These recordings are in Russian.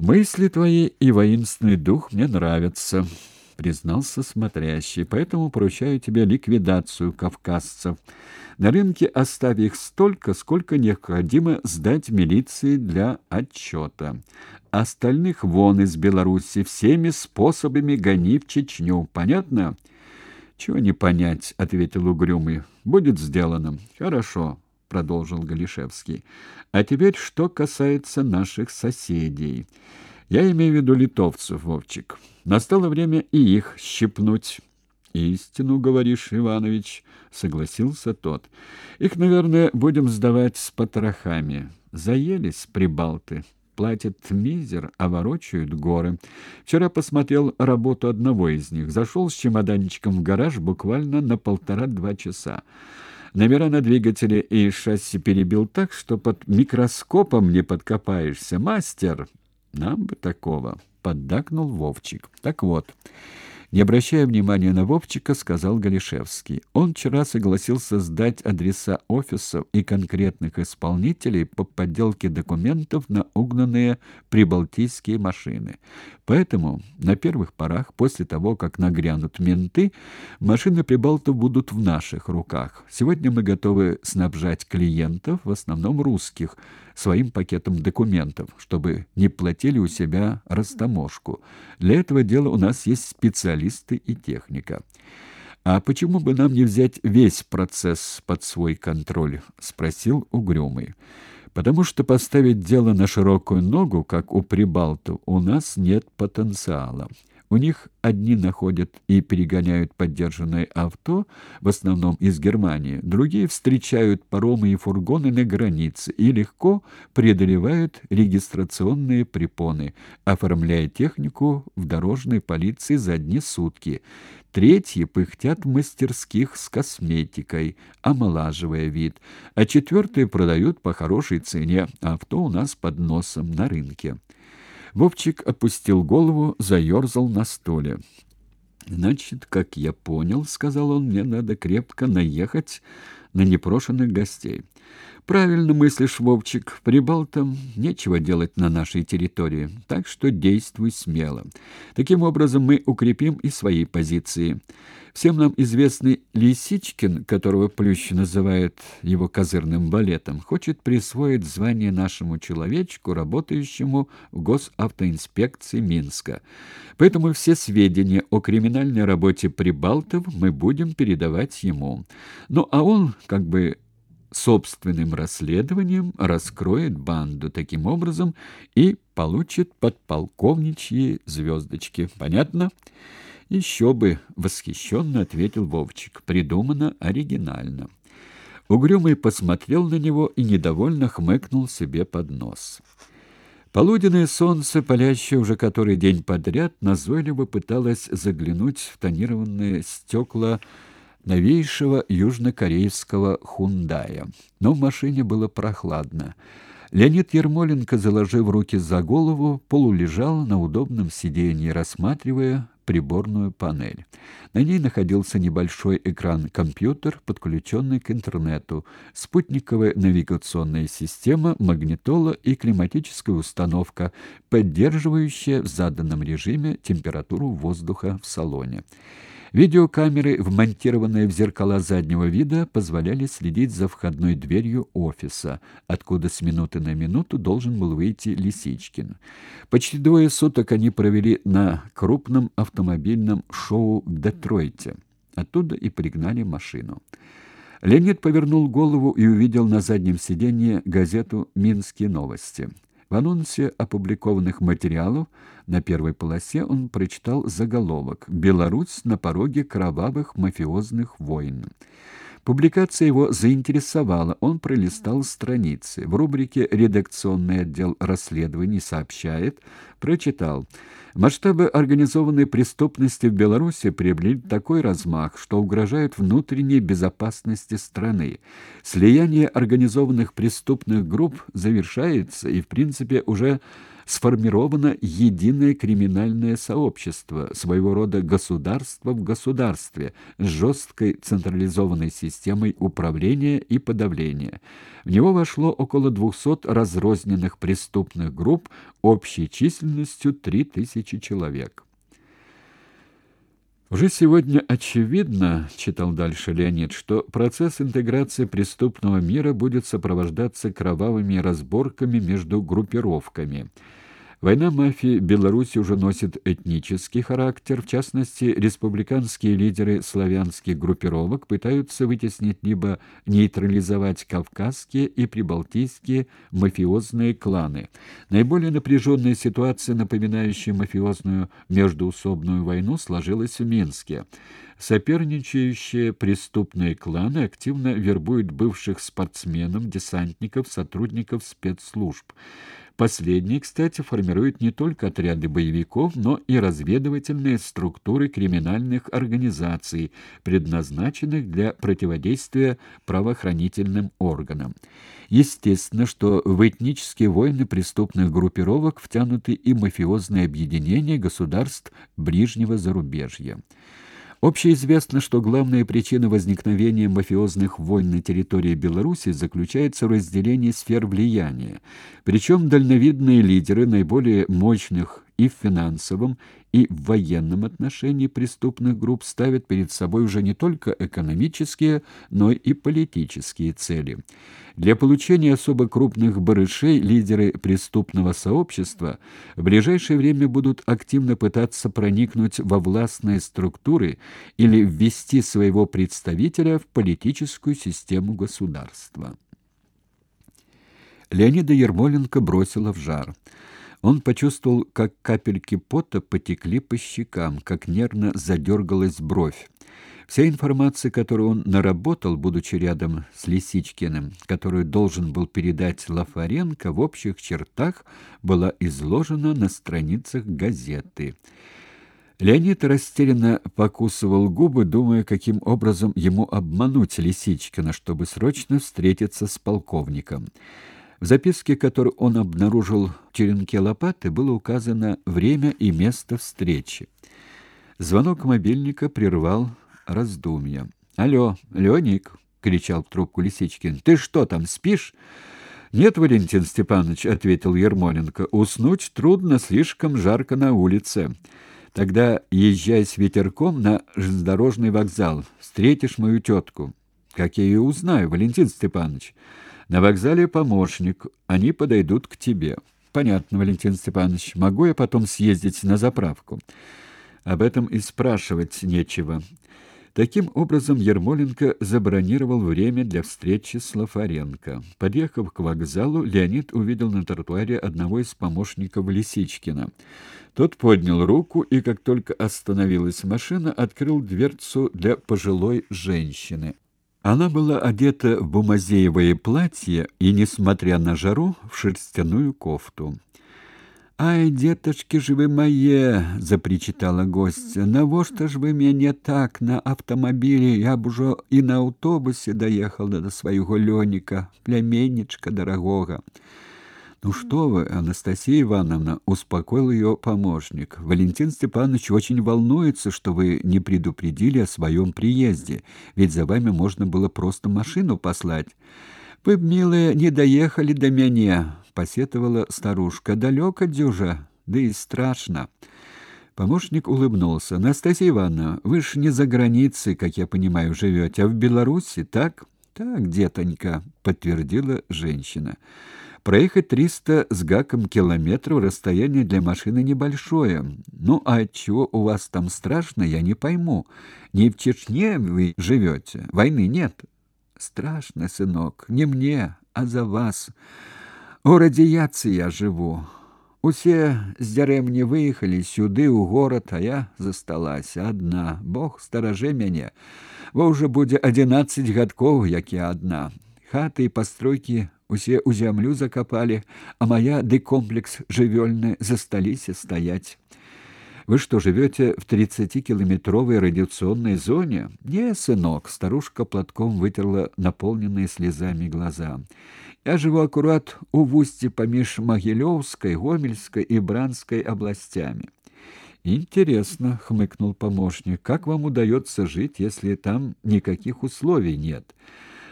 Мысли твои и воинственный дух мне нравятся, признался смотрящий. Поэтому поручаю тебе ликвидацию кавказцев. На рынке оставь их столько, сколько необходимо сдать милиции для отчета. Остальных вон из Беларуси всеми способами гони в Чечню. Понятно? Чего не понять, ответил угрюмый. Будет сделано. Хорошо продолжил Галишевский. А теперь что касается наших соседей. Я имею в виду литовцев, Вовчик. Настало время и их щипнуть. Истину говоришь, Иванович, согласился тот. Их, наверное, будем сдавать с потрохами. Заелись прибалты. Платят мизер, а ворочают горы. Вчера посмотрел работу одного из них. Зашел с чемоданчиком в гараж буквально на полтора-два часа. Номера на двигателе и шасси перебил так, что под микроскопом не подкопаешься. Мастер, нам бы такого, поддакнул Вовчик. Так вот, не обращая внимания на Вовчика, сказал Галишевский. Он вчера согласился сдать адреса офисов и конкретных исполнителей по подделке документов на угнанные прибалтийские машины. Поэтому на первых порах, после того, как нагрянут менты, машины прибалтов будут в наших руках. Сегодня мы готовы снабжать клиентов, в основном русских, своим пакетом документов, чтобы не платили у себя растаможку. Для этого дела у нас есть специалисты и техника. А почему бы нам не взять весь процесс под свой контроль, спросил Угрюмый. Потому что поставить дело на широкую ногу, как у прибалтов, у нас нет потенциала. У них одни находят и перегоняют поддержанное авто, в основном из Германии, другие встречают паромы и фургоны на границе и легко преодолевают регистрационные препоны, оформляя технику в дорожной полиции за одни сутки. Третьи пыхтят в мастерских с косметикой, омолаживая вид, а четвертые продают по хорошей цене авто у нас под носом на рынке. Вовчик опустил голову, заерзал на стуле. «Значит, как я понял, — сказал он, — мне надо крепко наехать на непрошенных гостей. Правильно мыслишь, Вовчик, прибалтам нечего делать на нашей территории, так что действуй смело. Таким образом мы укрепим и свои позиции. Всем нам известный Лисичкин, которого Плющ называет его козырным балетом, хочет присвоить звание нашему человечку, работающему в госавтоинспекции Минска. Поэтому все сведения о криминальной работе прибалтов мы будем передавать ему. Ну а он, как бы собственным расследованием раскроет банду таким образом и получит подполковничьи звездочки. Понятно? Еще бы, восхищенно ответил Вовчик. Придумано оригинально. Угрюмый посмотрел на него и недовольно хмыкнул себе под нос. Полуденное солнце, палящее уже который день подряд, назойливо пыталось заглянуть в тонированные стекла новейшего южнокорейского «Хундая». Но в машине было прохладно. Леонид Ермоленко, заложив руки за голову, полулежал на удобном сиденье, рассматривая приборную панель. На ней находился небольшой экран-компьютер, подключенный к интернету, спутниковая навигационная система, магнитола и климатическая установка, поддерживающая в заданном режиме температуру воздуха в салоне. Видеокамеры, вмонтированные в зеркала заднего вида, позволяли следить за входной дверью офиса, откуда с минуты на минуту должен был выйти Лисичкин. Почти двое суток они провели на крупном автомобильном шоу в Детройте. Оттуда и пригнали машину. Леонид повернул голову и увидел на заднем сиденье газету «Минские новости». В анонсе опубликованных материалов на первой полосе он прочитал заголовок «Беларусь на пороге кровавых мафиозных войн». Публикация его заинтересовала, он пролистал страницы. В рубрике «Редакционный отдел расследований» сообщает, прочитал Масштабы организованной преступности в Беларуси приобрели такой размах, что угрожают внутренней безопасности страны. Слияние организованных преступных групп завершается и, в принципе, уже сформировано единое криминальное сообщество, своего рода государство в государстве, с жесткой централизованной системой управления и подавления. В него вошло около 200 разрозненных преступных групп общей численностью 3000 человек. Уже сегодня очевидно, читал дальше Леонид, что процесс интеграции преступного мира будет сопровождаться кровавыми разборками между группировками. Война мафии в Беларуси уже носит этнический характер. В частности, республиканские лидеры славянских группировок пытаются вытеснить либо нейтрализовать кавказские и прибалтийские мафиозные кланы. Наиболее напряженная ситуация, напоминающая мафиозную междуусобную войну, сложилась в Минске. Соперничающие преступные кланы активно вербуют бывших спортсменов, десантников, сотрудников спецслужб. Последние, кстати, формируют не только отряды боевиков, но и разведывательные структуры криминальных организаций, предназначенных для противодействия правоохранительным органам. Естественно, что в этнические войны преступных группировок втянуты и мафиозные объединения государств ближнего зарубежья. Общеизвестно, что главная причина возникновения мафиозных войн на территории Беларуси заключается в разделении сфер влияния. Причем дальновидные лидеры наиболее мощных и в финансовом, и в военном отношении преступных групп ставят перед собой уже не только экономические, но и политические цели. Для получения особо крупных барышей лидеры преступного сообщества в ближайшее время будут активно пытаться проникнуть во властные структуры или ввести своего представителя в политическую систему государства. Леонида Ермоленко бросила в жар. Он почувствовал, как капельки пота потекли по щекам, как нервно задергалась бровь. Вся информация, которую он наработал, будучи рядом с Лисичкиным, которую должен был передать Лафаренко, в общих чертах была изложена на страницах газеты. Леонид растерянно покусывал губы, думая, каким образом ему обмануть Лисичкина, чтобы срочно встретиться с полковником. В записке, которую он обнаружил в черенке лопаты, было указано время и место встречи. Звонок мобильника прервал раздумья. «Алло, Леоник!» — кричал в трубку Лисичкин. «Ты что там, спишь?» «Нет, Валентин Степанович», — ответил Ермоленко. «Уснуть трудно, слишком жарко на улице. Тогда езжай с ветерком на железнодорожный вокзал. Встретишь мою тетку». «Как я ее узнаю, Валентин Степанович?» На вокзале помощник, они подойдут к тебе. Понятно, Валентин Степанович. Могу я потом съездить на заправку? Об этом и спрашивать нечего. Таким образом, Ермоленко забронировал время для встречи с Лафаренко. Подъехав к вокзалу, Леонид увидел на тротуаре одного из помощников Лисичкина. Тот поднял руку и, как только остановилась машина, открыл дверцу для пожилой женщины. Она была одета в бумазеевое платье и, несмотря на жару, в шерстяную кофту. «Ай, деточки ж вы мои!» — запричитала гостья. «Навошта ж вы мяне так на автомобілі? Я б ужо і на аўтобусе даехала да свайго лёніка, пляменнічка дарагога». «Ну что вы, Анастасия Ивановна!» — успокоил ее помощник. «Валентин Степанович очень волнуется, что вы не предупредили о своем приезде, ведь за вами можно было просто машину послать». «Вы, милые, не доехали до меня», — посетовала старушка. «Далеко дюжа, да и страшно». Помощник улыбнулся. «Анастасия Ивановна, вы ж не за границей, как я понимаю, живете, а в Беларуси, так?» «Так, детонька», — подтвердила женщина. Проехать 300 с гаком километров расстояние для машины небольшое. Ну, а чего у вас там страшно, я не пойму. Не в Чечне вы живете, войны нет. Страшно, сынок, не мне, а за вас. У радиации я живу. Усе з дзярэм выехалі сюды ў горад, а я засталася адна. Бог старажэ мяне. Во ўжо будзе 11 гадкоў, як я адна. Хаты і пастройкі усе ў зямлю закапалі, а моя ды комплекс жывёльны засталіся стаяць. Вы что, живете в тридцатикилометровой радиационной зоне? Не, сынок, старушка платком вытерла наполненные слезами глаза. Я живу аккурат у вусти помеж Могилевской, Гомельской и Бранской областями. Интересно, хмыкнул помощник. Как вам удается жить, если там никаких условий нет?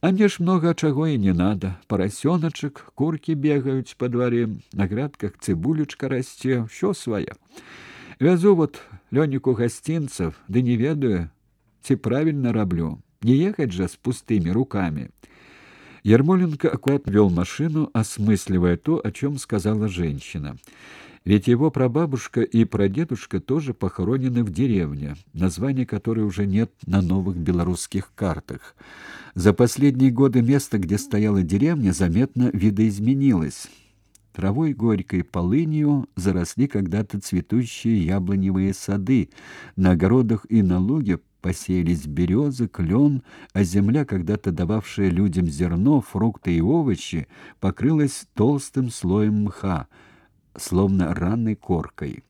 А мне ж много чаго і не надо. Парасёначак, куркі бегаюць па дварэ, на градках цыбулечка расце, ўсё сваё. Вязу вот Лёніку гасцінцаў, ды не ведаю, ці правільна раблю. Не ехаць жа з пустымі руками. Ермоленко аккуратно вел машину, осмысливая то, о чем сказала женщина. Ведь его прабабушка и прадедушка тоже похоронены в деревне, названия которой уже нет на новых белорусских картах. За последние годы место, где стояла деревня, заметно видоизменилось. Травой горькой полынью заросли когда-то цветущие яблоневые сады. На огородах и на луге посеялись березы, клен, а земля, когда-то дававшая людям зерно, фрукты и овощи, покрылась толстым слоем мха словно ранной коркой.